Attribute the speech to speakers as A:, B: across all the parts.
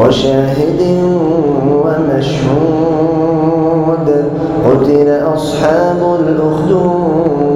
A: وشاهد ومشهود قتل أصحاب الأخدود.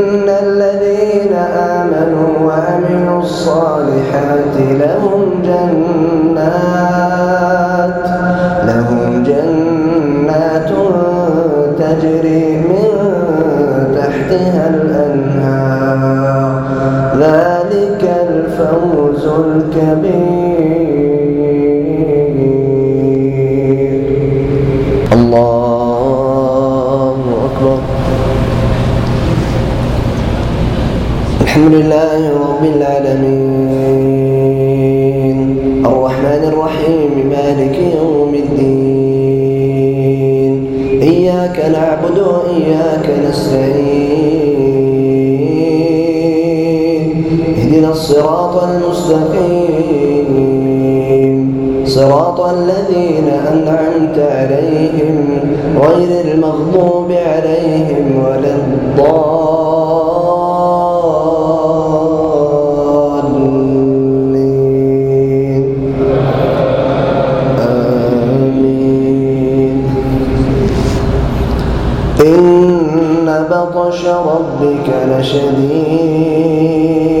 A: الفوز الكبير. الله أكبر. الحمد لله رب العالمين. الرحمن الرحيم مالك يوم الدين. إياك نعبد وإياك نستعين. الصراط المستقيم. صراط الذين أنعمت عليهم غير المغضوب عليهم ولا الضالين. آمين. إن بطش ربك لشديد.